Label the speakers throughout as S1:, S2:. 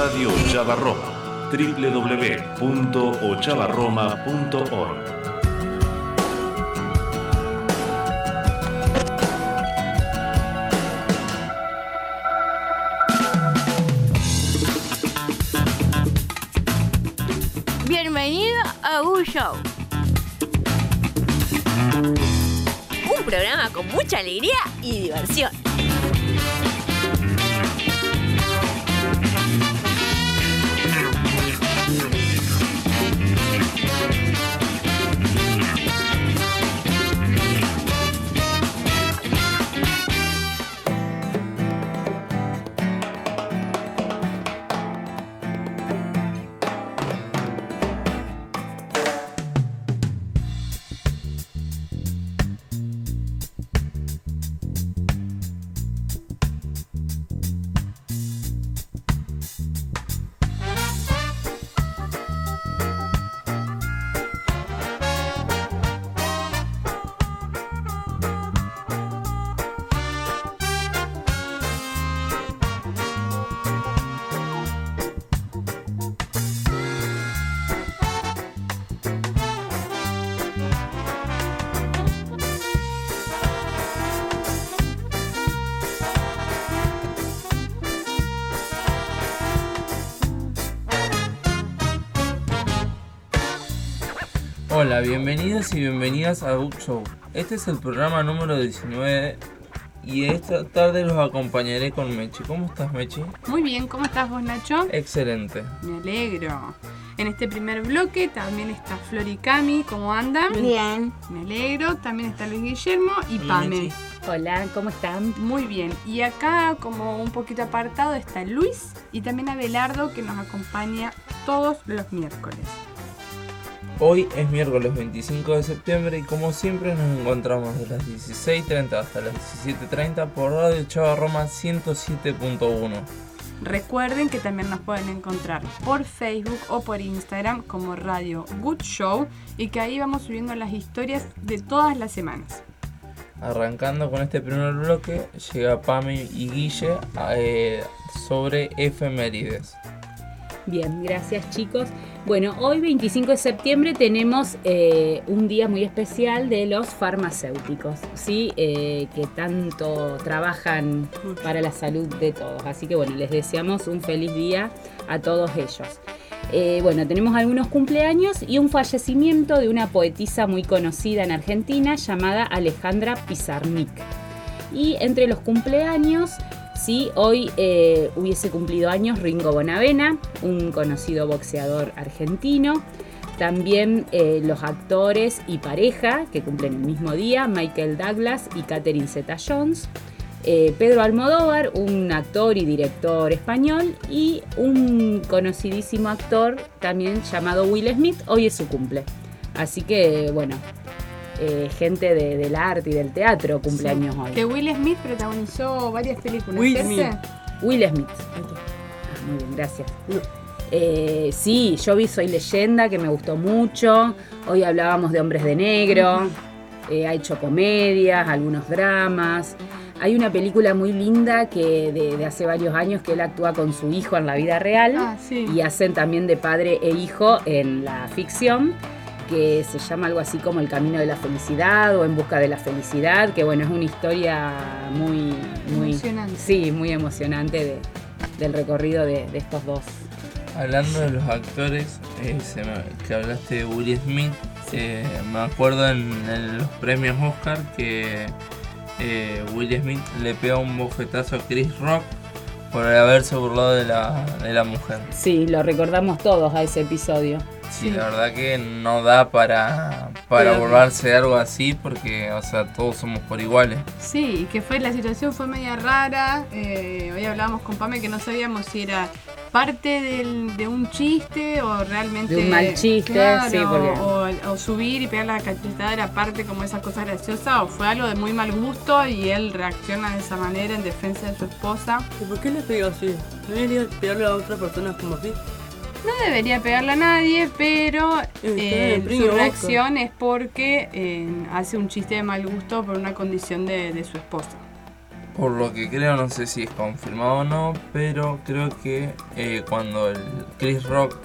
S1: Radio Chavarroma www.ochavarroma.org
S2: Bienvenido a un show. Un programa con mucha alegría y diversión.
S3: Hola, bienvenidos y bienvenidas a Book Show. Este es el programa número 19 y esta tarde los acompañaré con Mechi. ¿Cómo estás, Mechi?
S4: Muy bien, ¿cómo estás vos, Nacho?
S3: Excelente.
S4: Me alegro. En este primer bloque también está Flor y Cami, ¿cómo andan?
S2: Bien.
S4: Me alegro. También está Luis Guillermo y Pame.
S2: Hola, ¿cómo están?
S4: Muy bien. Y acá, como un poquito apartado, está Luis y también Abelardo, que nos acompaña todos los miércoles.
S3: Hoy es miércoles 25 de septiembre y como siempre nos encontramos de las 16.30 hasta las 17.30 por Radio Chava Roma 107.1.
S4: Recuerden que también nos pueden encontrar por Facebook o por Instagram como Radio Good Show y que ahí vamos subiendo las historias de todas las semanas.
S3: Arrancando con este primer bloque, llega Pami y Guille eh, sobre efemérides.
S5: Bien, gracias chicos. Bueno, hoy 25 de septiembre tenemos eh, un día muy especial de los farmacéuticos, ¿sí? Eh, que tanto trabajan para la salud de todos. Así que bueno, les deseamos un feliz día a todos ellos. Eh, bueno, tenemos algunos cumpleaños y un fallecimiento de una poetisa muy conocida en Argentina llamada Alejandra Pizarnik. Y entre los cumpleaños Sí, hoy eh, hubiese cumplido años Ringo Bonavena, un conocido boxeador argentino. También eh, los actores y pareja que cumplen el mismo día, Michael Douglas y Catherine Zeta-Jones. Eh, Pedro Almodóvar, un actor y director español. Y un conocidísimo actor también llamado Will Smith, hoy es su cumple. Así que, bueno, eh, gente de, del arte y del teatro cumpleaños hoy.
S4: Que Will Smith protagonizó varias películas.
S5: Will. Smith. Will Smith. Ah, muy bien, gracias. Eh, sí, yo vi Soy Leyenda, que me gustó mucho. Hoy hablábamos de Hombres de Negro. Eh, ha hecho comedias, algunos dramas. Hay una película muy linda que de, de hace varios años que él actúa con su hijo en la vida real
S4: Ah, sí.
S5: y hacen también de padre e hijo en la ficción que se llama algo así como El Camino de la Felicidad o En Busca de la Felicidad, que bueno, es una historia muy, muy
S4: Emocionante.
S5: Sí, muy emocionante de- del recorrido de, de estos dos.
S3: Hablando de los actores, eh, se me- que hablaste de Will Smith, eh, me acuerdo en, en los premios Oscar que eh, Will Smith le pega un bofetazo a Chris Rock por haberse burlado de la, de la mujer.
S5: Sí, lo recordamos todos a ese episodio.
S3: Sí, la verdad que no da para, para
S4: Pero-
S3: de algo así porque, o sea, todos somos por iguales.
S4: Sí, y que fue la situación fue media rara. eh, hoy hablábamos con Pame que no sabíamos si era parte del- de un chiste o realmente.
S5: De un mal chiste,
S4: Claro,
S5: sí, porque-
S4: o, o subir y pegar la cachetada era parte como esa cosa graciosa o fue algo de muy mal gusto y él reacciona de esa manera en defensa de su esposa.
S6: ¿Y por qué le pegó así? ¿No debería pegarle a otras personas como así?
S4: No debería pegarle a nadie, pero
S6: Eh,
S4: eh, su
S6: Boca.
S4: reacción es porque eh, hace un chiste de mal gusto por una condición de, de su esposa.
S3: por lo que creo, no sé si es confirmado o no, pero creo que eh, cuando el Chris Rock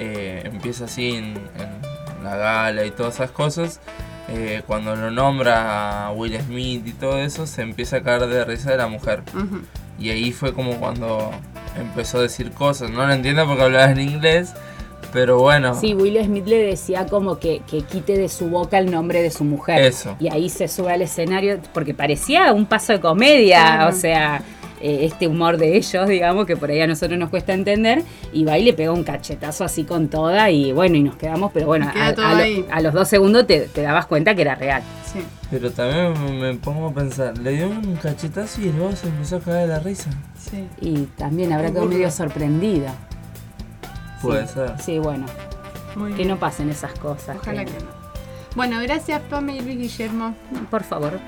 S3: eh, empieza así en, en la gala y todas esas cosas, eh, cuando lo nombra a Will Smith y todo eso, se empieza a caer de risa de la mujer. Y ahí fue como cuando empezó a decir cosas. No lo entiendo porque hablaba en inglés, pero bueno.
S5: Sí, Will Smith le decía como que, que quite de su boca el nombre de su mujer.
S3: Eso.
S5: Y ahí se sube al escenario porque parecía un paso de comedia, o sea, eh, este humor de ellos, digamos, que por ahí a nosotros nos cuesta entender. Y va y le pega un cachetazo así con toda y bueno, y nos quedamos, pero bueno,
S4: queda
S5: a,
S4: todo
S5: a lo-
S4: ahí.
S5: a los dos segundos te, te dabas cuenta que era real.
S4: Sí.
S3: Pero también me- pongo a pensar, le dio un cachetazo y el vago se empezó a caer de la risa.
S4: Sí.
S5: Y también habrá quedado medio sorprendida.
S3: Puede
S5: Sí.
S3: ser.
S5: Sí, bueno,
S4: Muy
S5: que
S4: bien.
S5: no pasen esas cosas.
S4: Ojalá
S5: que-
S4: que no. Bueno, gracias Pame y Luis Guillermo.
S5: Por favor.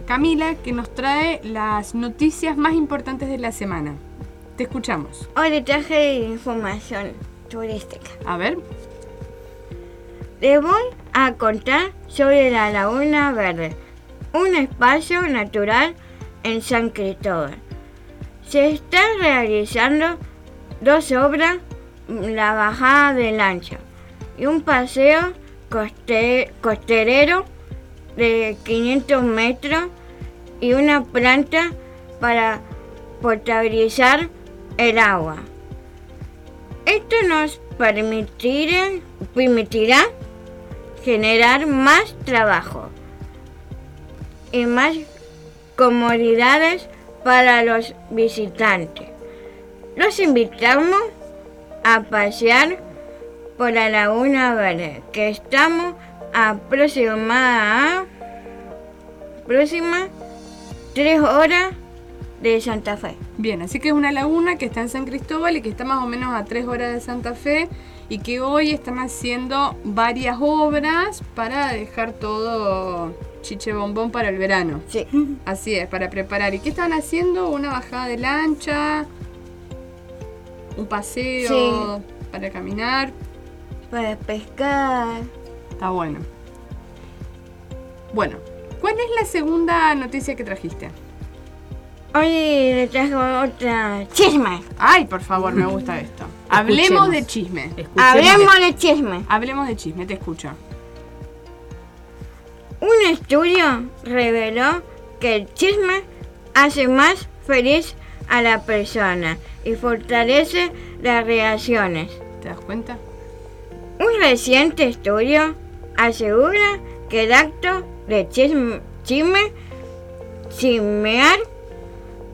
S4: Camila que nos trae las noticias más importantes de la semana. Te escuchamos.
S7: Hoy traje información turística.
S4: A ver.
S7: Les voy a contar sobre la Laguna Verde, un espacio natural en San Cristóbal. Se están realizando dos obras, la bajada de lancha y un paseo coste- costerero de 500 metros y una planta para potabilizar el agua. Esto nos permitirá, permitirá generar más trabajo y más comodidades para los visitantes. Los invitamos a pasear por la Laguna Verde, que estamos a próxima tres horas de Santa Fe.
S4: Bien, así que es una laguna que está en San Cristóbal y que está más o menos a tres horas de Santa Fe y que hoy están haciendo varias obras para dejar todo chiche bombón para el verano.
S7: Sí.
S4: Así es, para preparar. ¿Y qué están haciendo? Una bajada de lancha, un paseo para caminar.
S7: Para pescar.
S4: Está bueno. Bueno, ¿cuál es la segunda noticia que trajiste?
S7: Hoy le traigo otra chisme.
S4: Ay, por favor, me gusta esto. Hablemos de chisme.
S5: Escuchemos.
S7: Hablemos de chisme.
S4: Hablemos de chisme, te escucho.
S7: Un estudio reveló que el chisme hace más feliz a la persona y fortalece las relaciones.
S4: ¿Te das cuenta?
S7: Un reciente estudio asegura que el acto de chisme, chisme chismear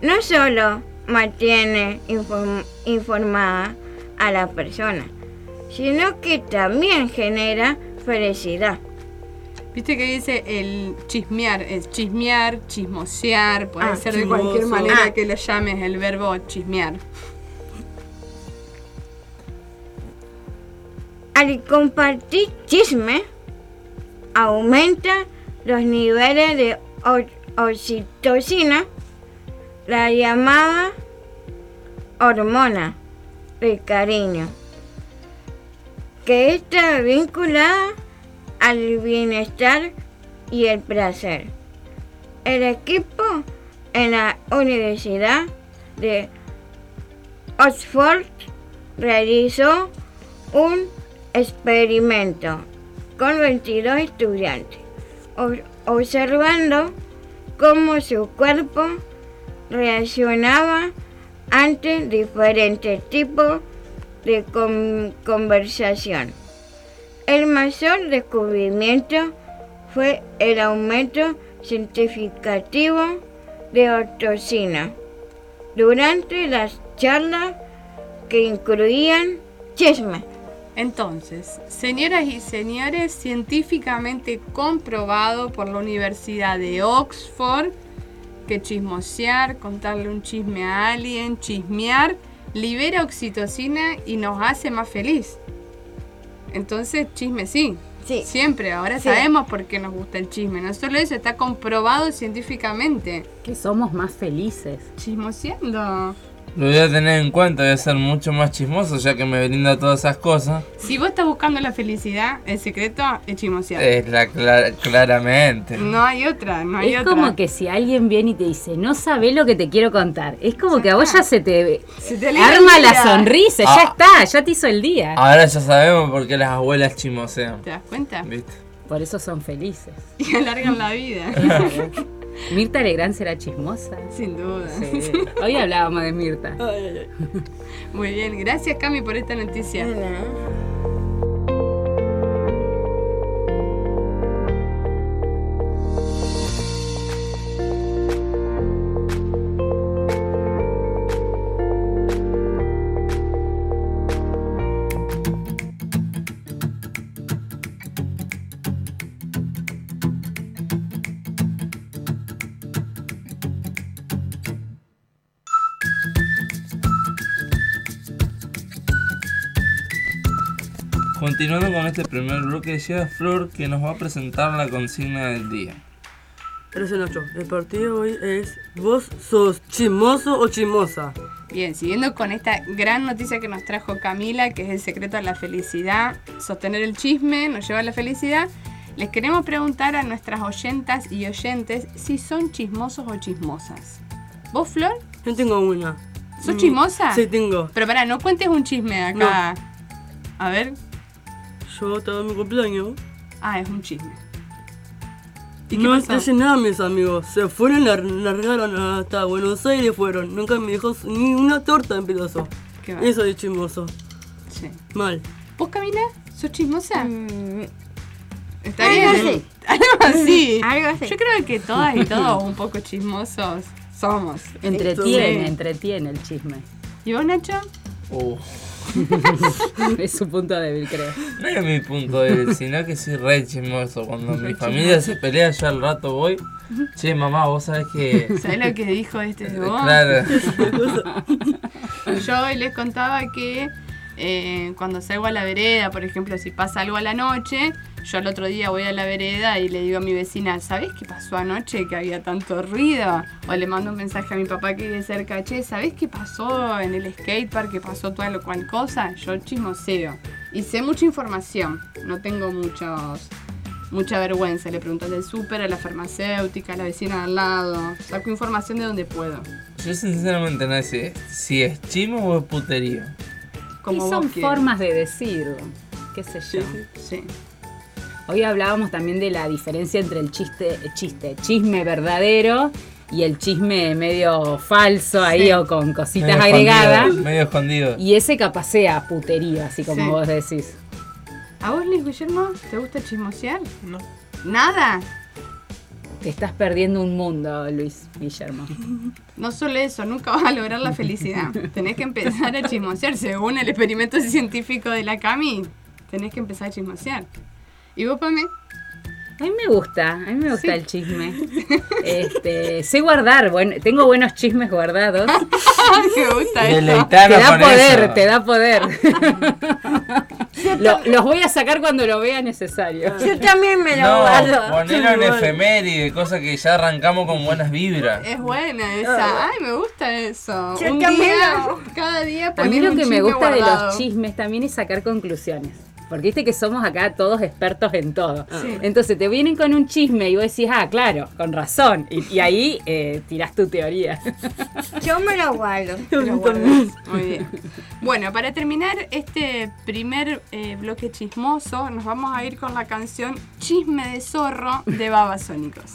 S7: no solo mantiene inform- informada a la persona, sino que también genera felicidad.
S4: Viste que dice el chismear, es chismear, chismosear, puede
S7: Ah,
S4: ser de cualquier manera
S7: Ah.
S4: que lo llames el verbo chismear.
S7: Al compartir chisme, aumenta los niveles de oxitocina, la llamada hormona del cariño, que está vinculada al bienestar y el placer. El equipo en la Universidad de Oxford realizó un experimento con 22 estudiantes, ob- observando cómo su cuerpo reaccionaba ante diferentes tipos de con- conversación. El mayor descubrimiento fue el aumento significativo de oxitocina durante las charlas que incluían chisme.
S4: Entonces, señoras y señores, científicamente comprobado por la Universidad de Oxford que chismosear, contarle un chisme a alguien, chismear, libera oxitocina y nos hace más feliz. Entonces, chisme sí.
S7: Sí.
S4: Siempre, ahora
S7: Sí.
S4: sabemos por qué nos gusta el chisme. No solo eso, está comprobado científicamente.
S5: Que somos más felices.
S4: Chismoseando.
S3: Lo voy a tener en cuenta, voy a ser mucho más chismoso ya que me brinda todas esas cosas.
S4: Si vos estás buscando la felicidad, el secreto es chismosear.
S3: Es la cla- claramente.
S4: No hay otra, no hay
S5: es
S4: otra.
S5: como que si alguien viene y te dice, no sabe lo que te quiero contar. Es como
S4: Ya
S5: que a vos
S4: está.
S5: ya se te
S4: Se te
S5: arma la sonrisa,
S3: Ah.
S5: ya está, ya te hizo el día.
S3: Ahora ya sabemos por qué las abuelas chismosean.
S4: ¿Te das cuenta?
S3: ¿Viste?
S5: Por eso son felices.
S4: Y alargan la vida.
S5: Mirta Legrand será chismosa.
S4: Sin duda.
S5: Sí. Hoy hablábamos de Mirta.
S6: Ay, ay, ay.
S4: Muy bien, gracias Cami por esta noticia.
S3: Continuando este primer bloque, llega Flor que nos va a presentar la consigna del día.
S6: Gracias Nacho. El partido hoy es ¿Vos sos chismoso o chismosa?
S4: Bien, siguiendo con esta gran noticia que nos trajo Camila, que es el secreto de la felicidad, sostener el chisme nos lleva a la felicidad, les queremos preguntar a nuestras oyentas y oyentes si son chismosos o chismosas. ¿Vos, Flor?
S6: Yo tengo una.
S4: ¿Sos
S6: Mm,
S4: chismosa?
S6: Sí, tengo.
S4: Pero pará, no cuentes un chisme acá. A ver.
S6: Yo estaba en mi cumpleaños.
S4: Ah, es un chisme. ¿Y qué
S6: no
S4: pasó?
S6: hace nada mis amigos. Se fueron, lar- largaron hasta Buenos Aires fueron. Nunca me dejó ni una torta en pedazo.
S4: Qué mal.
S6: Eso es chismoso.
S4: Sí.
S6: Mal.
S4: ¿Vos, Camila? ¿Sos chismosa?
S7: Mm,
S4: Está
S7: algo
S4: bien.
S7: así.
S4: Algo así.
S7: Algo así.
S4: Yo creo que todas y todos un poco chismosos somos.
S5: Entretiene,
S4: Sí.
S5: entretiene el chisme.
S4: ¿Y vos, Nacho?
S3: Uh,
S5: Es su punto débil, creo.
S3: no es mi punto débil, sino que soy re chismoso. Cuando mi familia se pelea, yo al rato voy. Che, mamá, vos sabés que.
S4: ¿Sabés lo que dijo este de vos?
S3: Claro.
S4: Yo hoy les contaba que eh, cuando salgo a la vereda, por ejemplo, si pasa algo a la noche, yo al otro día voy a la vereda y le digo a mi vecina, ¿sabés qué pasó anoche que había tanto ruido? O le mando un mensaje a mi papá que vive cerca, che, ¿sabés qué pasó en el skatepark? que pasó toda lo cual cosa? Yo chismoseo. Y sé mucha información, no tengo muchos... Mucha vergüenza, le pregunto al del súper, a la farmacéutica, a la vecina de al lado. Saco información de donde puedo.
S3: Yo sinceramente no sé si es chismo o es puterío.
S4: Como
S5: y son formas de decirlo. ¿Qué sé yo?
S4: Sí.
S5: Hoy hablábamos también de la diferencia entre el chiste, chiste, chisme verdadero y el chisme medio falso ahí
S4: Sí.
S5: o con cositas
S3: Medio
S5: agregadas.
S3: escondido, Medio escondido.
S5: Y ese capaz sea putería, así como
S4: Sí.
S5: vos decís.
S4: ¿A vos, Luis Guillermo, te gusta chismosear?
S1: No.
S4: ¿Nada?
S5: Te estás perdiendo un mundo, Luis Guillermo.
S4: No solo eso, nunca vas a lograr la felicidad. Tenés que empezar a chismosear. Según el experimento científico de la Cami, tenés que empezar a chismosear. ¿Y vos, Pame?
S5: A mí me gusta, a mí me gusta
S4: Sí.
S5: el chisme. Este, sé guardar, bueno, tengo buenos chismes guardados.
S4: Me gusta eso.
S5: Te da poder,
S3: eso.
S5: te da poder. Lo- los voy a sacar cuando lo vea necesario.
S7: Yo también me lo
S3: No,
S7: guardo.
S3: ponelo en efeméride, cosa que ya arrancamos con buenas vibras.
S4: Es buena esa. Ay, me gusta eso.
S7: Yo
S4: Un
S7: también
S4: día, cada día
S5: A mí lo que me gusta de los chismes también es sacar conclusiones. Porque viste que somos acá todos expertos en todo.
S4: Sí.
S5: Entonces te vienen con un chisme y vos decís, ah, claro, con razón. Y, y ahí eh, tirás tu teoría.
S7: Yo me lo guardo.
S4: Te lo. Muy bien. Bueno, para terminar este primer eh, bloque chismoso, nos vamos a ir con la canción Chisme de Zorro de Babasónicos.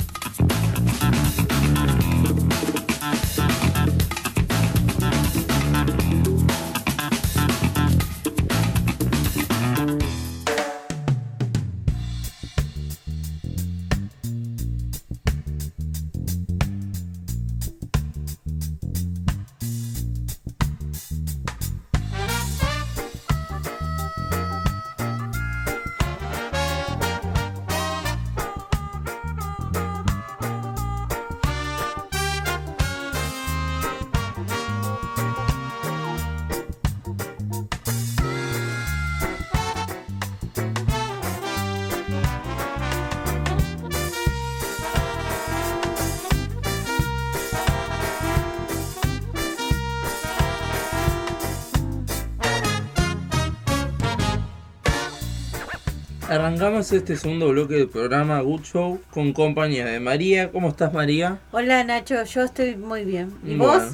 S3: Arrancamos este segundo bloque del programa Good Show con compañía de María. ¿Cómo estás María?
S8: Hola Nacho, yo estoy muy bien. ¿Y
S3: Bueno,
S8: vos?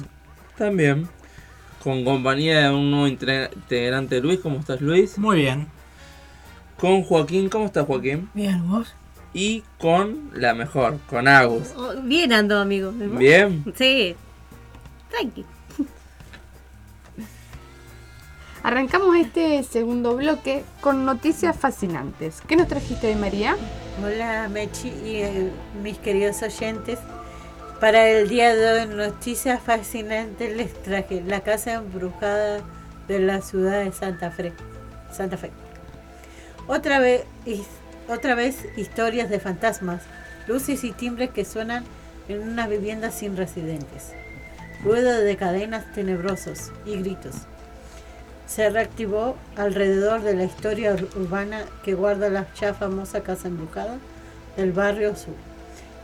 S3: También. Con compañía de un nuevo integrante Luis. ¿Cómo estás Luis?
S9: Muy bien.
S3: Con Joaquín. ¿Cómo estás Joaquín?
S9: Bien, vos.
S3: Y con la mejor, con Agus.
S8: Oh, Bien ando, amigo.
S3: Bien.
S8: Sí. Tranqui.
S4: Arrancamos este segundo bloque con noticias fascinantes. ¿Qué nos trajiste hoy, María?
S8: Hola Mechi y eh, mis queridos oyentes. Para el día de hoy, noticias fascinantes les traje la casa embrujada de la ciudad de Santa Fe. Santa Fe. Otra vez, otra vez historias de fantasmas, luces y timbres que suenan en una vivienda sin residentes. Ruido de cadenas tenebrosos y gritos. Se reactivó alrededor de la historia ur- urbana que guarda la ya famosa casa embrujada del barrio sur,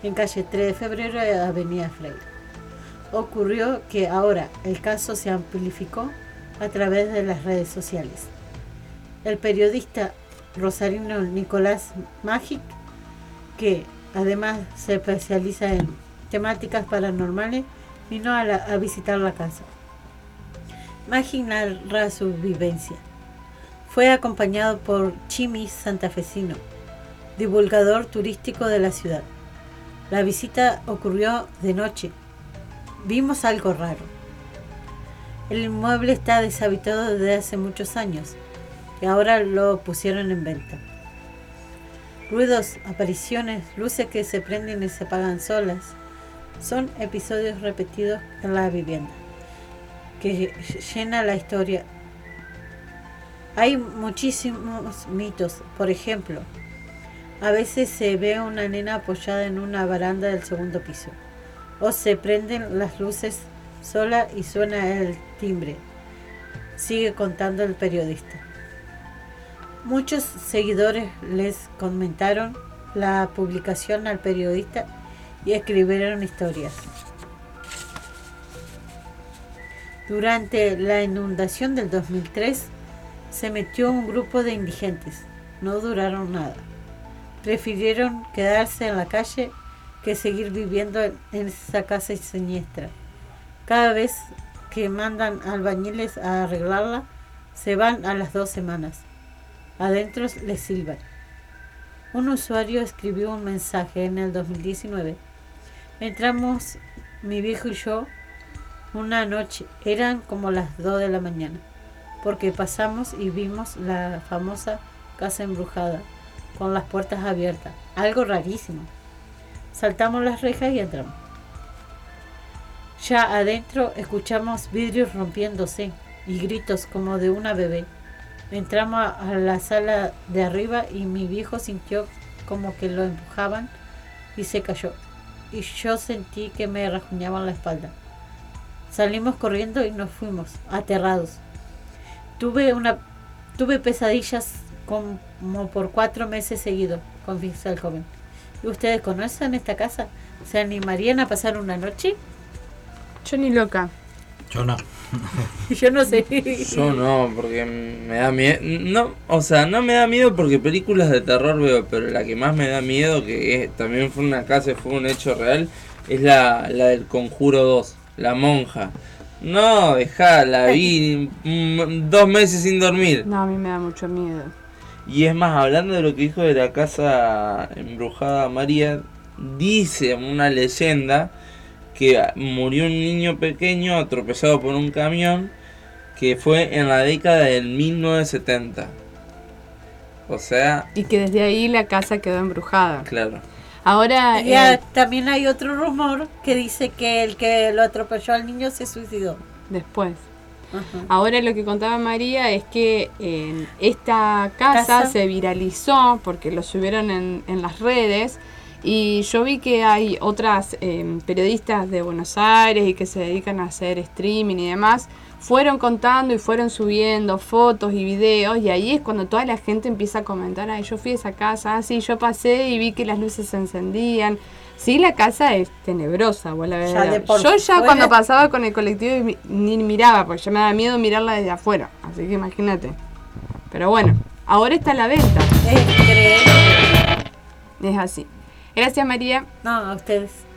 S8: en calle 3 de febrero y avenida Freire. Ocurrió que ahora el caso se amplificó a través de las redes sociales. El periodista rosarino Nicolás Magic, que además se especializa en temáticas paranormales, vino a visitar la casa. Narra su vivencia. Fue acompañado por Chimis Santafesino, divulgador turístico de la ciudad. La visita ocurrió de noche. Vimos algo raro. El inmueble está deshabitado desde hace muchos años y ahora lo pusieron en venta. Ruidos, apariciones, luces que se prenden y se apagan solas, son episodios repetidos en la vivienda, que llena la historia. Hay muchísimos mitos, por ejemplo, a veces se ve una nena apoyada en una baranda del segundo piso, o se prenden las luces sola y suena el timbre, sigue contando el periodista. Muchos seguidores les comentaron la publicación al periodista y escribieron historias. Durante la inundación del 2003 se metió un grupo de indigentes. No duraron nada. Prefirieron quedarse en la calle que seguir viviendo en esa casa siniestra. Cada vez que mandan albañiles a arreglarla, se van a las dos semanas. Adentro les silban. Un usuario escribió un mensaje en el 2019. Entramos mi viejo y yo una noche, eran como las 2 de la mañana, porque pasamos y vimos la famosa casa embrujada, con las puertas abiertas, algo rarísimo. Saltamos las rejas y entramos. Ya adentro escuchamos vidrios rompiéndose y gritos como de una bebé. Entramos a la sala de arriba y mi viejo sintió como que lo empujaban y se cayó. Y yo sentí que me rasguñaban la espalda. Salimos corriendo y nos fuimos, aterrados. Tuve una tuve pesadillas como por cuatro meses seguidos, confiesa el joven. ¿Y ustedes conocen esta casa? ¿Se animarían a pasar una noche?
S4: Yo ni loca.
S9: Yo no.
S8: Yo no sé.
S3: Yo no, porque me da miedo. No, o sea, no me da miedo porque películas de terror veo, pero la que más me da miedo, que es- también fue una casa y fue un hecho real, es la, la del Conjuro 2, la monja. No, dejá, la vi dos meses sin dormir.
S4: No, a mí me da mucho miedo.
S3: Y es más, hablando de lo que dijo de la casa embrujada María, dice una leyenda que murió un niño pequeño atropellado por un camión que fue en la década del 1970. O sea,
S4: Y que desde ahí la casa quedó embrujada.
S3: claro.
S4: Ahora,
S8: Ya,
S4: eh,
S8: también hay otro rumor que dice que el que lo atropelló al niño se suicidó.
S4: después.
S8: Ajá.
S4: Ahora lo que contaba María es que en esta casa,
S8: Casa.
S4: se viralizó porque lo subieron en, en las redes y yo vi que hay otras eh, periodistas de Buenos Aires y que se dedican a hacer streaming y demás, fueron contando y fueron subiendo fotos y videos y ahí es cuando toda la gente empieza a comentar, ay, yo fui a esa casa, ah, sí, yo pasé y vi que las luces se encendían. Sí, la casa es tenebrosa, vos la
S8: Ya por
S4: Yo ya cuando pasaba con el colectivo ni miraba, porque ya me da miedo mirarla desde afuera. Así que imagínate. Pero bueno, ahora está a la venta.
S8: Es.
S4: Es así. Gracias María.
S8: No, a ustedes.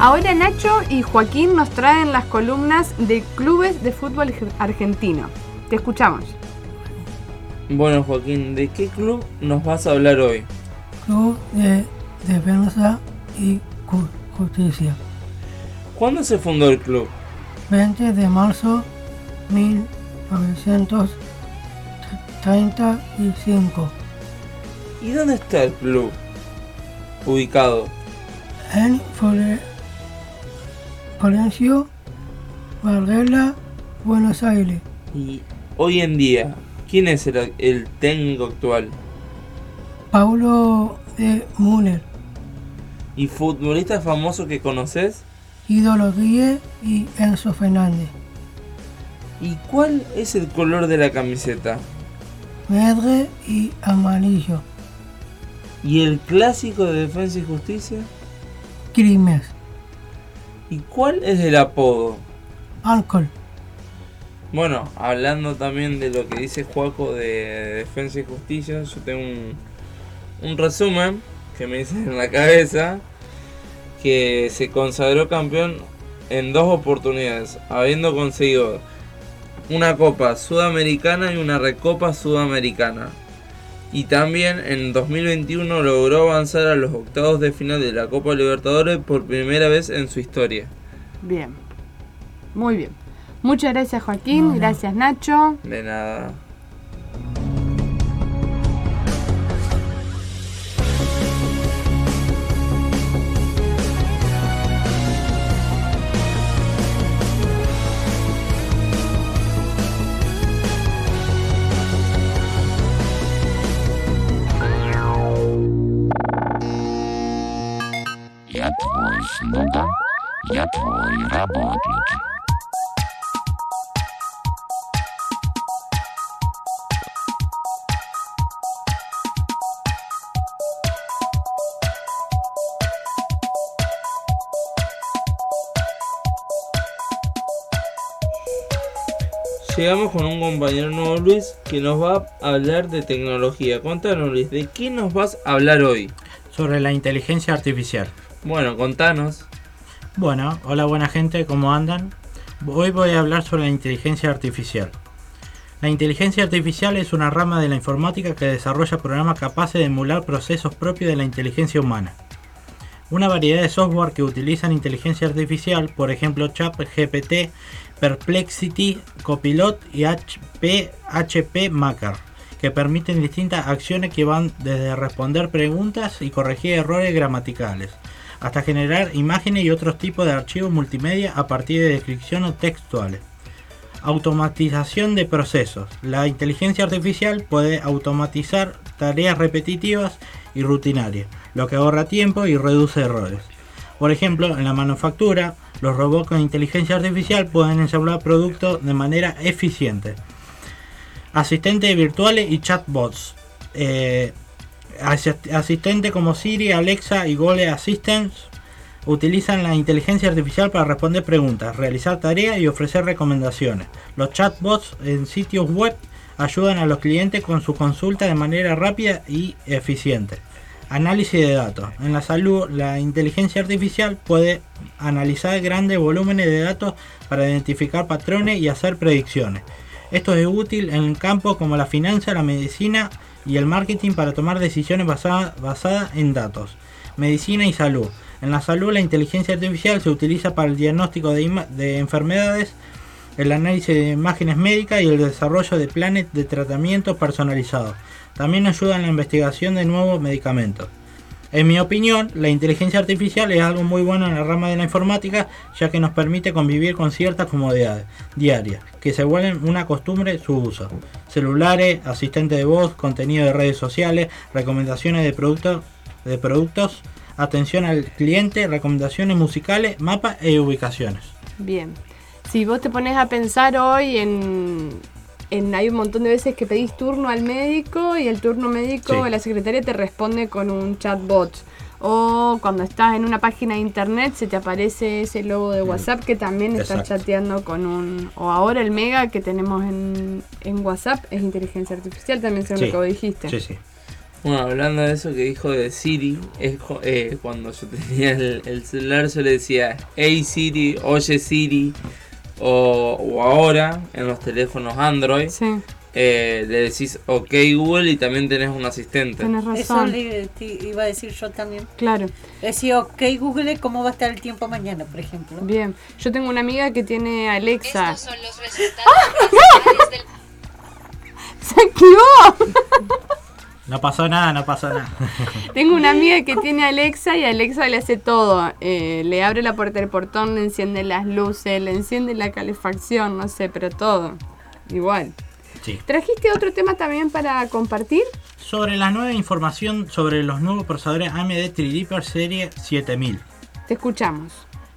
S4: Ahora Nacho y Joaquín nos traen las columnas de clubes de fútbol argentino. Te escuchamos.
S3: Bueno, Joaquín, ¿de qué club nos vas a hablar hoy?
S6: Club de Defensa y Ju- Justicia.
S3: ¿Cuándo se fundó el club?
S6: 20 de marzo 1935
S3: ¿Y dónde está el club? Ubicado.
S6: en Flore- Florencio Varela, Buenos Aires.
S3: Y hoy en día, ¿quién es el, el técnico actual?
S6: Paulo de Müller,
S3: ¿Y futbolista famoso que conoces?
S6: Ídolo Guille y Enzo Fernández.
S3: ¿Y cuál es el color de la camiseta?
S6: Verde y amarillo.
S3: ¿Y el clásico de Defensa y Justicia?
S6: Crimes.
S3: ¿Y cuál es el apodo?
S6: Alcohol.
S3: Bueno, hablando también de lo que dice Juaco de Defensa y Justicia, yo tengo un, un resumen que me dice en la cabeza que se consagró campeón en dos oportunidades, habiendo conseguido una Copa Sudamericana y una Recopa Sudamericana. Y también en 2021 logró avanzar a los octavos de final de la Copa Libertadores por primera vez en su historia.
S4: Bien. Muy bien. Muchas gracias Joaquín, gracias Nacho.
S3: De nada.
S9: твой работник.
S3: Llegamos con un compañero nuevo Luis que nos va a hablar de tecnología. Contanos Luis, ¿de qué nos vas a hablar hoy?
S10: Sobre la inteligencia artificial.
S3: Bueno, contanos.
S10: Bueno, hola buena gente, ¿cómo andan? Hoy voy a hablar sobre la inteligencia artificial. La inteligencia artificial es una rama de la informática que desarrolla programas capaces de emular procesos propios de la inteligencia humana. Una variedad de software que utilizan inteligencia artificial, por ejemplo ChatGPT, Perplexity, Copilot y HP, HP que permiten distintas acciones que van desde responder preguntas y corregir errores gramaticales, hasta generar imágenes y otros tipos de archivos multimedia a partir de descripciones textuales. Automatización de procesos. La inteligencia artificial puede automatizar tareas repetitivas y rutinarias, lo que ahorra tiempo y reduce errores. Por ejemplo, en la manufactura, los robots con inteligencia artificial pueden ensamblar productos de manera eficiente. Asistentes virtuales y chatbots. Eh, asistentes como Siri, Alexa y Google Assistant utilizan la inteligencia artificial para responder preguntas, realizar tareas y ofrecer recomendaciones. Los chatbots en sitios web ayudan a los clientes con su consulta de manera rápida y eficiente. Análisis de datos. En la salud, la inteligencia artificial puede analizar grandes volúmenes de datos para identificar patrones y hacer predicciones. Esto es útil en campos como la finanza, la medicina y el marketing para tomar decisiones basada- basadas en datos. Medicina y salud. En la salud, la inteligencia artificial se utiliza para el diagnóstico de, de enfermedades, el análisis de imágenes médicas y el desarrollo de planes de tratamiento personalizados. También ayuda en la investigación de nuevos medicamentos. En mi opinión, la inteligencia artificial es algo muy bueno en la rama de la informática, ya que nos permite convivir con ciertas comodidades diarias, que se vuelven una costumbre su uso. Celulares, asistente de voz, contenido de redes sociales, recomendaciones de productos, de productos, atención al cliente, recomendaciones musicales, mapas e ubicaciones.
S4: Bien. Si vos te pones a pensar hoy en, en- hay un montón de veces que pedís turno al médico y el turno médico,
S10: Sí.
S4: la secretaria te responde con un chatbot. O cuando estás en una página de internet se te aparece ese logo de WhatsApp que también está
S10: Exacto.
S4: chateando con un... O ahora el Mega que tenemos en, en WhatsApp es inteligencia artificial también según
S10: Sí.
S4: lo que vos dijiste.
S10: Sí, sí.
S3: Bueno, hablando de eso que dijo de Siri, es eh, cuando yo tenía el, el celular yo le decía, hey Siri, oye Siri, o, o ahora en los teléfonos Android, eh, le decís ok Google y también tenés un asistente.
S4: Tenés
S8: Eso
S4: razón.
S8: le, iba a decir yo también.
S4: Claro.
S8: Decía, ok Google, ¿cómo va a estar el tiempo mañana, por ejemplo?
S4: Bien. Yo tengo una amiga que tiene Alexa.
S2: son los resultados del
S4: ¡Se activó!
S10: No pasó nada, no pasó nada.
S4: Tengo una amiga que tiene Alexa y Alexa le hace todo. Eh, le abre la puerta del portón, le enciende las luces, le enciende la calefacción, no sé, pero todo. Igual.
S10: Sí.
S4: ¿Trajiste otro tema también para compartir?
S10: Sobre la nueva información sobre los nuevos procesadores AMD Threadripper serie 7000.
S4: Te escuchamos.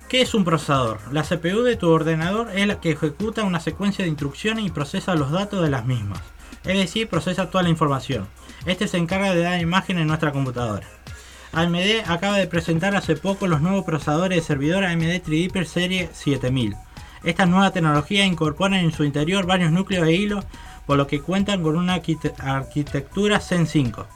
S10: ¿Qué es un procesador? La CPU de tu ordenador es la que ejecuta una secuencia de instrucciones y procesa los datos de las mismas. Es decir, procesa toda la información. Este se encarga de dar imagen en nuestra computadora. AMD acaba de presentar hace poco los nuevos procesadores de servidor AMD Threadripper serie 7000. Estas nuevas tecnologías incorporan en su interior varios núcleos de hilo, por lo que cuentan con una arquite- arquitectura Zen 5.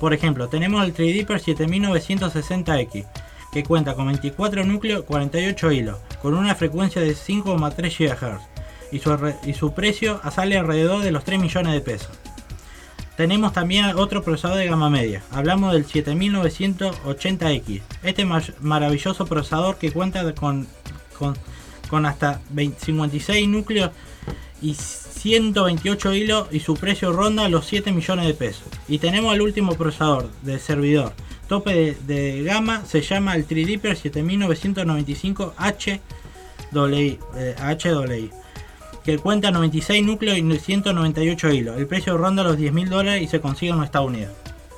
S10: Por ejemplo, tenemos el Threadripper 7960X, que cuenta con 24 núcleos, 48 hilos, con una frecuencia de 5,3 GHz, y y su precio sale alrededor de los 3 millones de pesos. Tenemos también otro procesador de gama media. Hablamos del 7980X. Este ma- maravilloso procesador que cuenta con, con, hasta 20 56 núcleos y 128 hilos y su precio ronda los 7 millones de pesos. Y tenemos el último procesador de servidor tope de, gama, se llama el Threadripper 7995H eh, HWI, que cuenta 96 núcleos y 198 hilos. El precio ronda los 10 mil dólares y se consigue en los Estados Unidos.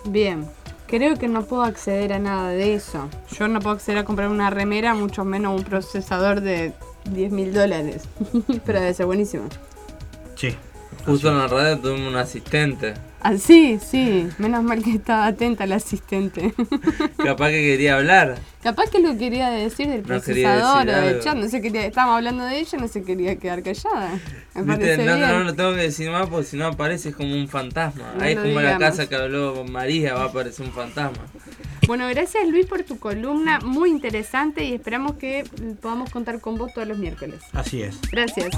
S4: Bien. Creo que no puedo acceder a nada de eso. Yo no puedo acceder a comprar una remera, mucho menos un procesador de 10 mil dólares. Pero debe ser buenísimo.
S10: Sí.
S3: Justo en la radio tuvimos un asistente.
S4: Ah, sí, sí. Menos mal que estaba atenta la asistente.
S3: Capaz que quería hablar.
S4: Capaz que lo quería decir del
S3: No
S4: procesador
S3: decir
S4: o del chat. No se quería, estábamos hablando de ella, no se quería quedar callada. Me parece
S3: ¿Viste? No,
S4: bien.
S3: no, no lo tengo que decir más porque si no aparece como un fantasma.
S4: No
S3: Ahí como la
S4: digamos.
S3: casa que habló María, va a aparecer un fantasma.
S4: Bueno, gracias Luis por tu columna, muy interesante y esperamos que podamos contar con vos todos los miércoles.
S10: Así es.
S4: Gracias.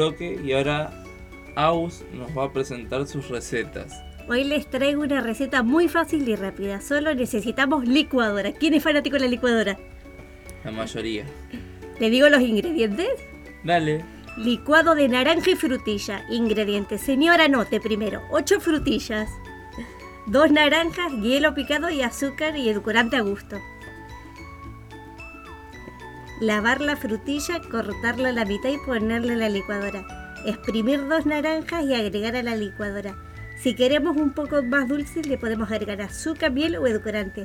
S3: Bloque y ahora Aus nos va a presentar sus recetas.
S11: Hoy les traigo una receta muy fácil y rápida. Solo necesitamos licuadora. ¿Quién es fanático de la licuadora?
S3: La mayoría.
S11: ¿Le digo los ingredientes?
S3: Dale.
S11: Licuado de naranja y frutilla. Ingredientes. Señora, anote primero. 8 frutillas. 2 naranjas, hielo picado y azúcar y edulcorante a gusto. Lavar la frutilla, cortarla a la mitad y ponerla en la licuadora. Exprimir dos naranjas y agregar a la licuadora. Si queremos un poco más dulce, le podemos agregar azúcar, miel o edulcorante.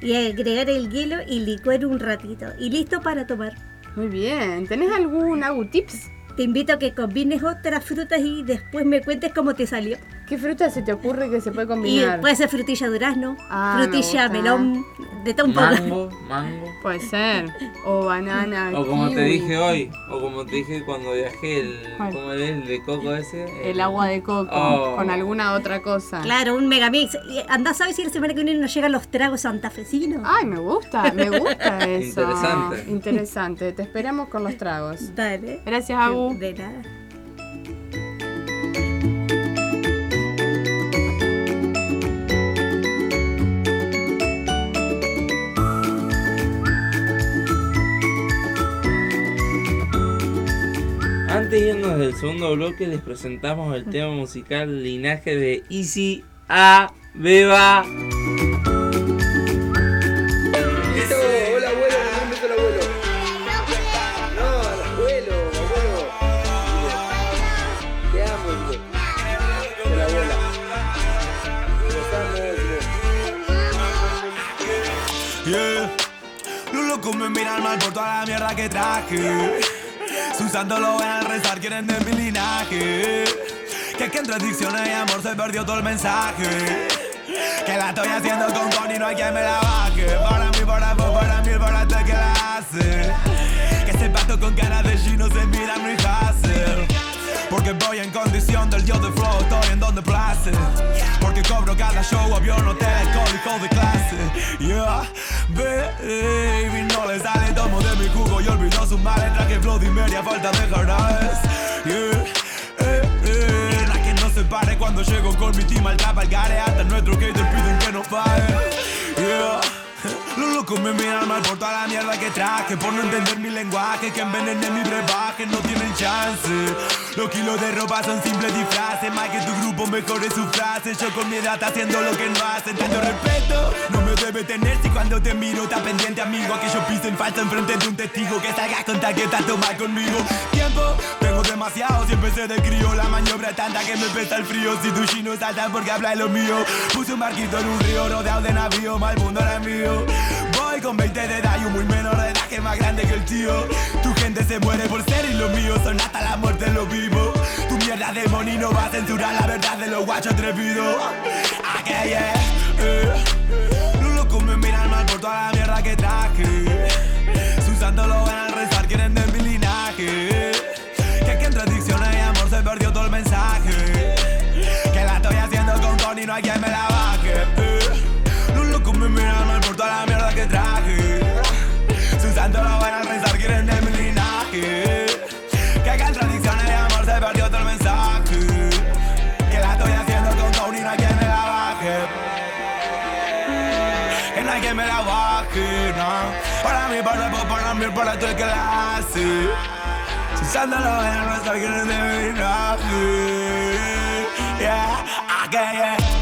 S11: Y agregar el hielo y licuar un ratito. Y listo para tomar.
S4: Muy bien. ¿Tenés algún Agu tips?
S11: Te invito a que combines otras frutas y después me cuentes cómo te salió.
S4: ¿Qué fruta se te ocurre que se puede
S11: Y
S4: combinar?
S11: puede ser frutilla durazno,
S4: Ah,
S11: frutilla melón, de todo un poco.
S3: Mango, mango.
S4: Puede ser. O banana.
S3: O como te dije hoy, o como te dije cuando viajé, el. ¿cómo es el de coco ese?
S4: El agua de coco.
S3: Oh.
S4: Con alguna otra cosa.
S11: Claro, un megamix. Y Andá, ¿sabes si la semana que viene nos llegan los tragos santafesinos?
S4: Ay, me gusta, me gusta eso.
S3: Interesante.
S4: Interesante. Te esperamos con los tragos.
S11: Dale.
S4: Gracias, Agu.
S11: De nada.
S3: Yendo desde el segundo bloque, les presentamos el tema musical Linaje de Easy Aveva.
S12: ¡Listo! ¡Hola, abuelo! ¿Dónde meto al abuelo?
S13: No, al abuelo, abuelo. ¡Qué amor! ¡Hola, abuela! ¡Qué gustante decirle!
S12: ¡Yeeh! Los locos me miran mal por toda la mierda que traje. Usándolo al rezar, quieren de mi linaje. Que que entre adicciones y amor se perdió todo el mensaje. Que la estoy haciendo con Connie, no hay quien me la baje. Para mí, para vos, para mí, para ti que la hace. Que ese pato con cara de chino se mira no hacer. Porque voy en condición del yo de flow, estoy en donde place. Porque cobro cada show, avión, hotel, alcohólico de clase. Yeah, baby, no le sale tomo de mi jugo y olvidó su mal traje Bloody Mary a falta de jardines. Yeah, eh, eh, la que no se pare cuando llego con mi team al trap al gare hasta nuestro hater piden que no pague. Yeah. Los locos me miran mal por toda la mierda que traje Por no entender mi lenguaje Que envenene mi brebaje No tienen chance Los kilos de ropa son simples disfraces. Más que tu grupo mejore su frase. Yo con mi edad haciendo lo que no hacen. Tanto respeto No me debe tener si cuando te miro Está pendiente amigo Que yo pise en falta enfrente de un testigo Que salga a contar que está mal conmigo. Tiempo Tengo demasiado si empecé de La maniobra es tanta que me pesa el frío. Si tu chino salta porque habla de lo mío. Puse un barquito en un río rodeado de navío Mal mundo era mío. Voy con 20 de un muy menor de es más grande que el tío. Tu gente se muere por ser y los míos son hasta la muerte los vivos. Tu mierda de no va a censurar la verdad de los guachos atrevidos. Aquella, eh. Los locos me miran mal por toda la mierda que traje. Usándolo ven al rezar, quieren de mi linaje. Que que entre adicciones y amor se perdió todo el mensaje. Que la estoy haciendo con Connie, no hay quien me vos, para tú el que la hace. Usándolo ven al rezar, quieren de mi linaje. Yeah, aquella. aquella.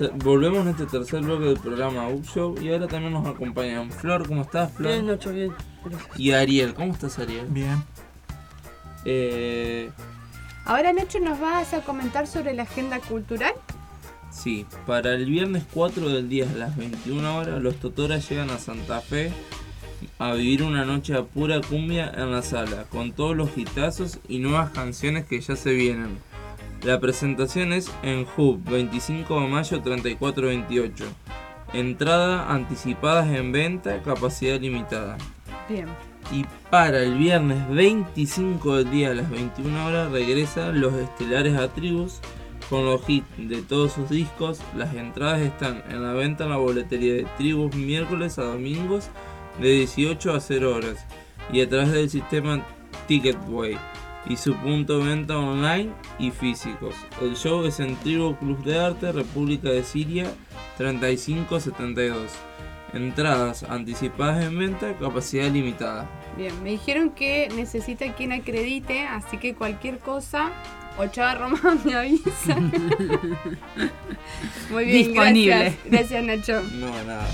S3: Tercer, volvemos en este tercer bloque del programa Up Show y ahora también nos acompañan Flor, ¿cómo estás, Flor?
S6: Bien, Nacho, bien. Gracias.
S3: Y Ariel, ¿cómo estás, Ariel?
S10: Bien.
S3: Eh,
S4: Ahora, Nacho, ¿nos vas a comentar sobre la agenda cultural?
S3: sí, para el viernes 4 del día a las 21 horas, los Totoras llegan a Santa Fe a vivir una noche a pura cumbia en la sala, con todos los hitazos y nuevas canciones que ya se vienen. La presentación es en Hub, 25 de mayo 3428. Entrada anticipadas en venta, capacidad limitada.
S4: Bien.
S3: Y para el viernes 25 del día a las 21 horas regresan los estelares a tribus con los hits de todos sus discos. Las entradas están en la venta en la boletería de tribus miércoles a domingos de 18 a 0 horas y a través del sistema Ticketway y su punto de venta online y físicos. El show es en Tribu Club de Arte, República de Siria 3572. Entradas anticipadas en venta, capacidad limitada.
S4: Bien, me dijeron que necesita quien acredite, así que cualquier cosa, Ochoa Roma me avisa. Muy bien,
S5: Disponible.
S4: gracias. Gracias, Nacho.
S3: No, nada.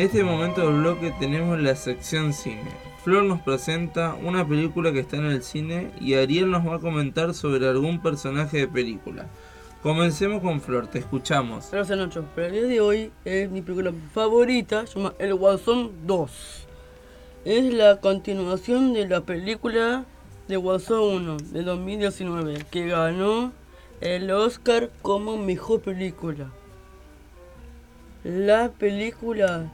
S3: En este momento del bloque tenemos la sección cine. Flor nos presenta una película que está en el cine y Ariel nos va a comentar sobre algún personaje de película. Comencemos con Flor, te escuchamos.
S6: Gracias Nacho. Pero el día de hoy es mi película favorita, se llama El Guasón 2. Es la continuación de la película de Guasón 1 de 2019, que ganó el Oscar como mejor película. La película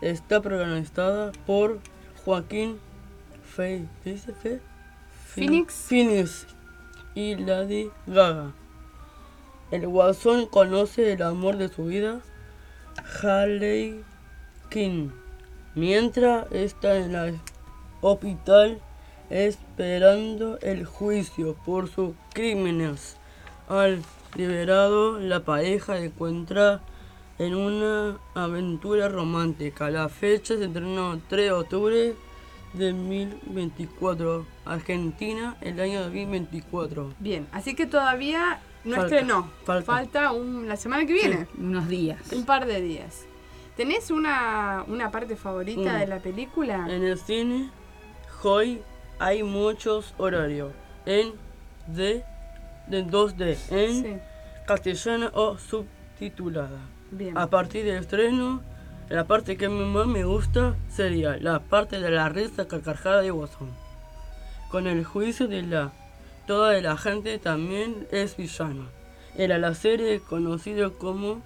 S6: está protagonizada por Joaquín Fe, ¿qué dice Fe?
S4: Phoenix.
S6: Phoenix y Lady Gaga. El guasón conoce el amor de su vida, Harley King, mientras está en el hospital esperando el juicio por sus crímenes. Al liberado, la pareja encuentra en una aventura romántica. La fecha se estrenó 3 de octubre de 2024, Argentina, el año 2024.
S4: Bien, así que todavía no
S6: Falta,
S4: estrenó.
S6: falta.
S4: un- la semana que viene.
S5: Unos días.
S4: Un par de días. ¿Tenés una, una parte favorita
S6: Mm.
S4: de la película?
S6: En el cine, hoy hay muchos horarios. En D, de 2D, en castellano o subtitulada.
S4: Bien.
S6: A partir del estreno, la parte que más me gusta sería la parte de la risa carcajada de Watson. Con el juicio de la toda la gente también es villano. Era la serie conocida como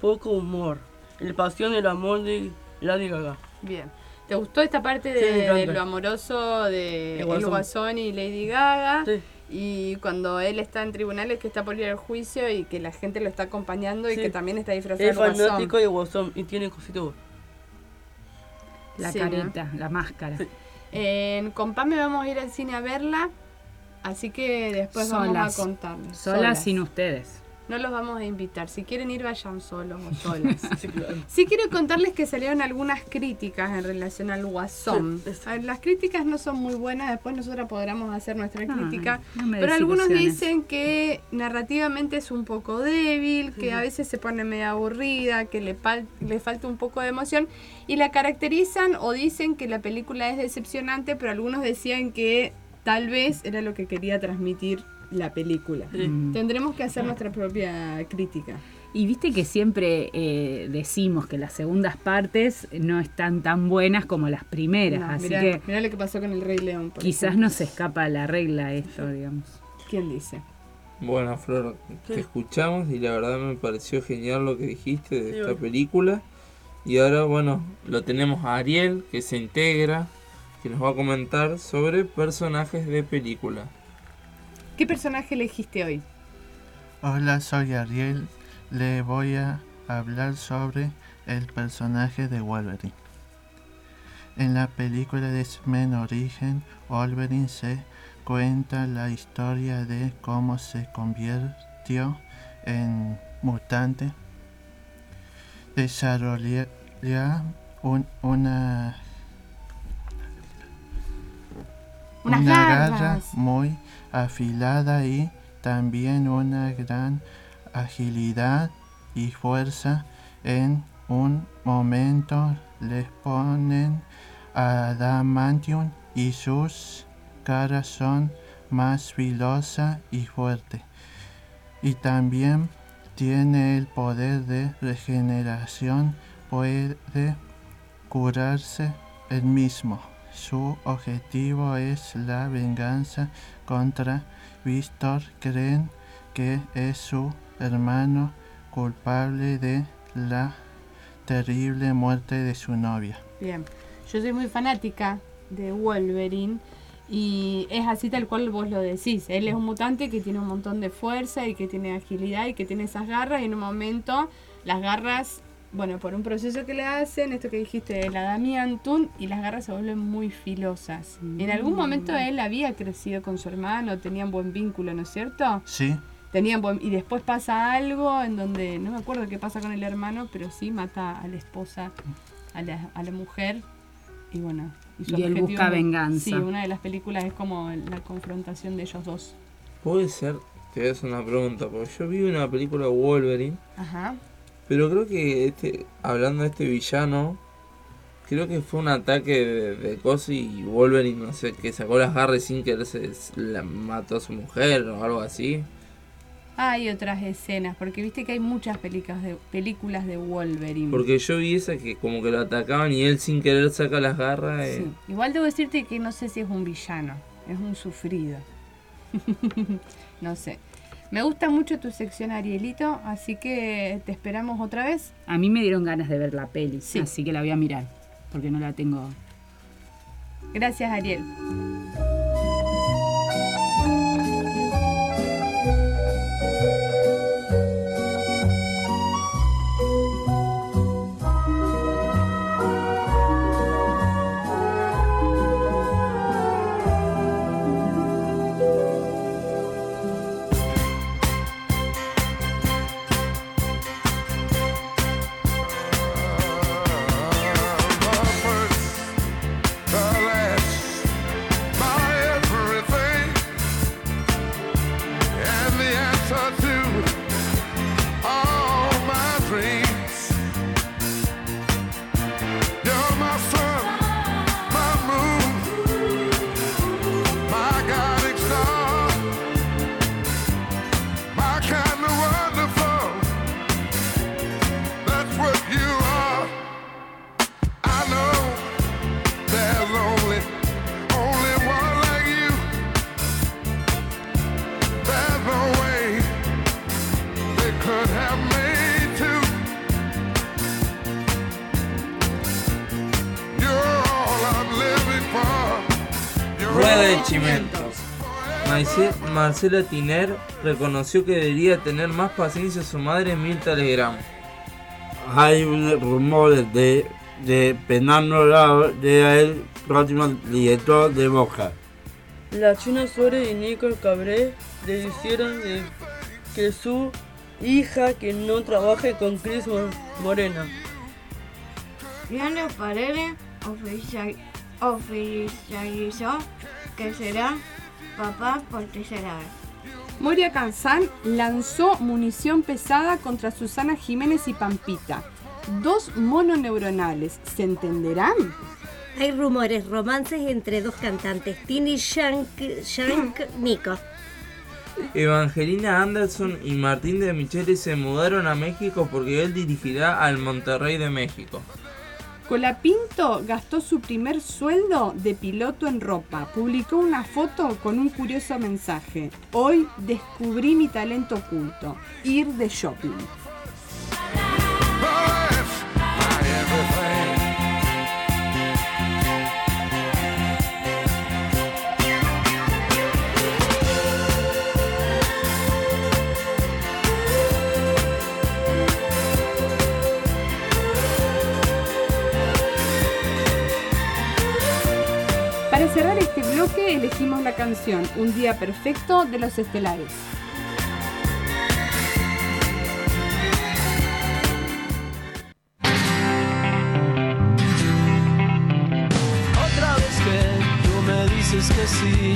S6: Poco Humor. El pasión del amor de Lady Gaga.
S4: Bien. ¿Te gustó esta parte
S6: Sí,
S4: de, de lo amoroso de
S6: El
S4: El
S6: Guasón.
S4: Y Lady Gaga? Y cuando él está en tribunales, que está por ir al juicio y que la gente lo está acompañando y
S6: Sí.
S4: que también está disfrazado
S6: Es
S4: Guasón.
S6: fanático de Watson y tiene cositas.
S5: La
S4: Sí,
S5: careta, la máscara.
S4: En Compame vamos a ir al cine a verla, así que después vamos
S5: Solas.
S4: a contarles.
S5: Solas sin ustedes.
S4: No los vamos a invitar. Si quieren ir, vayan solos o solas.
S6: Sí, claro.
S4: Sí quiero contarles que salieron algunas críticas en relación al Guasón. A ver, Las críticas no son muy buenas, después nosotros podremos hacer nuestra
S5: Ay,
S4: crítica.
S5: no
S4: pero algunos dicen que narrativamente es un poco débil, que a veces se pone medio aburrida, que le, pal- le falta un poco de emoción. Y la caracterizan o dicen que la película es decepcionante, pero algunos decían que tal vez era lo que quería transmitir la película.
S5: Mm.
S4: Tendremos que hacer nuestra propia crítica.
S5: Y viste que siempre eh, decimos que las segundas partes no están tan buenas como las primeras,
S4: No,
S5: así
S4: mirá,
S5: que
S4: mirá lo que pasó con el Rey León. por
S5: quizás
S4: ejemplo.
S5: no se escapa la regla esto, digamos.
S4: ¿Quién dice?
S3: Bueno, Flor, te escuchamos y la verdad me pareció genial lo que dijiste de
S6: Sí,
S3: esta
S6: bueno.
S3: película. Y ahora, bueno, lo tenemos a Ariel, que se integra, que nos va a comentar sobre personajes de película.
S4: ¿Qué personaje elegiste hoy?
S14: Hola, soy Ariel. Le voy a hablar sobre el personaje de Wolverine. En la película de X-Men Origen, Wolverine se cuenta la historia de cómo se convirtió en mutante. Desarrolla un- una
S4: Unas
S14: una garra muy afilada y también una gran agilidad y fuerza. En un momento les ponen adamantium y sus caras son más filosa y fuerte. Y también tiene el poder de regeneración, puede curarse el mismo. Su objetivo es la venganza contra Víctor. Creen que es su hermano culpable de la terrible muerte de su novia.
S4: Bien, yo soy muy fanática de Wolverine y es así tal cual vos lo decís. Él es un mutante que tiene un montón de fuerza y que tiene agilidad y que tiene esas garras y en un momento las garras, bueno, por un proceso que le hacen, esto que dijiste, el adamiantum, y las garras se vuelven muy filosas. En algún momento él había crecido con su hermano, tenían buen vínculo, ¿no es cierto?
S14: Sí,
S4: Tenían buen- y después pasa algo en donde no me acuerdo qué pasa con el hermano, pero sí mata a la esposa, a la, a la mujer y bueno. su
S5: Y él
S4: objetivo
S5: busca venganza.
S4: Sí, una de las películas es como la confrontación de ellos dos.
S3: Puede ser, te voy a hacer una pregunta, porque yo vi una película Wolverine
S4: Ajá.
S3: Pero creo que este, hablando de este villano, creo que fue un ataque de, de cosas y Wolverine, no sé, que sacó las garras sin querer se la mató a su mujer o algo así.
S4: Hay otras escenas, porque viste que hay muchas películas de, películas de Wolverine.
S3: Porque yo vi esa que como que lo atacaban y él sin querer saca las garras. eh.
S4: Sí. Igual debo decirte que no sé si es un villano, es un sufrido. no sé. Me gusta mucho tu sección, Arielito, así que te esperamos otra vez.
S5: A mí me dieron ganas de ver la peli, así que la voy a mirar, porque no la tengo.
S4: Gracias, Ariel.
S3: Marcela Tiner reconoció que debería tener más paciencia su madre Mirta Legrand.
S15: Hay un rumores de, de Fernando Lau de el próximo director de Boca.
S6: La China Suárez y Nico Cabré le hicieron de que su hija que no trabaje con Cris Mo- Morena.
S7: Leandro Paredes oficial- oficializó que será papá por tercera vez.
S4: Moria Kazan lanzó munición pesada contra Susana Jiménez y Pampita. Dos mononeuronales, ¿se entenderán?
S11: Hay rumores, romances entre dos cantantes, Tini y Shank, Shank Nico.
S3: Evangelina Anderson y Martín de Micheli se mudaron a México porque él dirigirá al Monterrey de México.
S4: Colapinto gastó su primer sueldo de piloto en ropa. Publicó una foto con un curioso mensaje. Hoy descubrí mi talento oculto, ir de shopping. Bloque elegimos la canción Un día perfecto de los estelares.
S16: Otra vez que tú me dices que sí,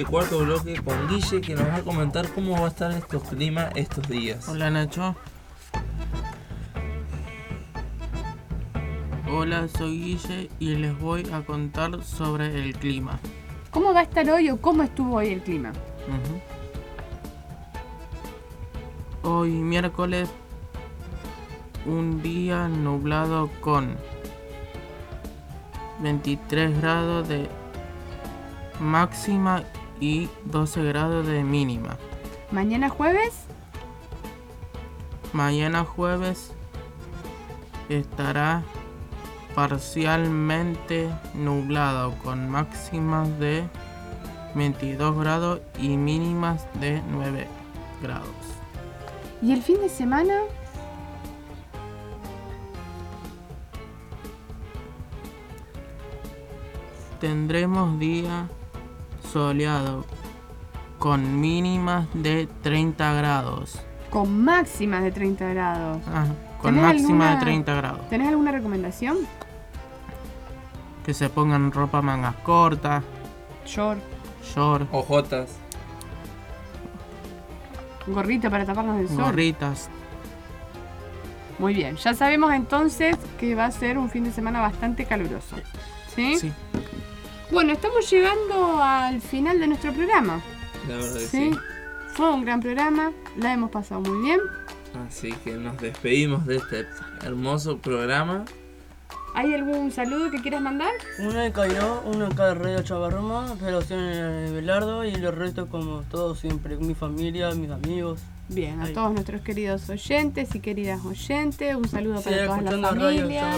S3: Este cuarto bloque con Guille que nos va a comentar cómo va a estar estos climas estos días.
S17: Hola Nacho. Hola, soy Guille y les voy a contar sobre el clima.
S4: ¿Cómo va a estar hoy o cómo estuvo hoy el clima?
S17: Hoy miércoles un día nublado con 23 grados de máxima y 12 grados de mínima.
S4: Mañana jueves,
S17: Mañana jueves estará parcialmente nublado con máximas de 22 grados y mínimas de 9 grados.
S4: ¿y el fin de semana?
S17: Tendremos día soleado con mínimas de 30 grados.
S4: Con máximas de 30 grados.
S17: Ah, con
S4: ¿Tenés
S17: máxima
S4: alguna-
S17: de 30 grados.
S4: ¿Tenés alguna recomendación?
S17: Que se pongan ropa mangas cortas,
S4: Short,
S17: short,
S3: Ojotas.
S4: gorrito para taparnos del sol.
S17: gorritas.
S4: Muy bien, ya sabemos entonces que va a ser un fin de semana bastante caluroso. ¿Sí?
S17: Sí.
S4: Bueno, estamos llegando al final de nuestro programa.
S3: La verdad que
S4: ¿sí?
S3: sí.
S4: Fue un gran programa, la hemos pasado muy bien.
S3: Así que nos despedimos de este hermoso programa.
S4: ¿Hay algún saludo que quieras mandar?
S6: Uno de Cairo, uno acá de Radio Chavarroma, relación de Belardo y el resto como todo siempre, mi familia, mis amigos.
S4: Bien, a
S6: Ahí.
S4: todos nuestros queridos oyentes y queridas oyentes, un saludo
S6: Sigan
S4: para todas las
S6: Radio
S4: familias.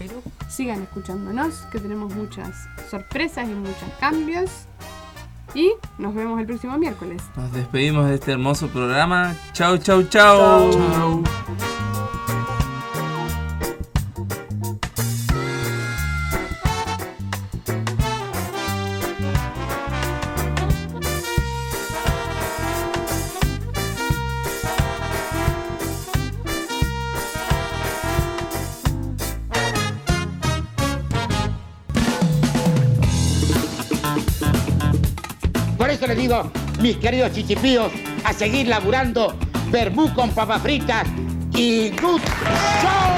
S6: En.
S4: Sigan escuchándonos, que tenemos muchas sorpresas y muchos cambios. Y nos vemos el próximo miércoles.
S3: Nos despedimos de este hermoso programa. Chau, chau, chau.
S18: Por mis queridos chichipíos, a seguir laburando, vermú con papas fritas y good show.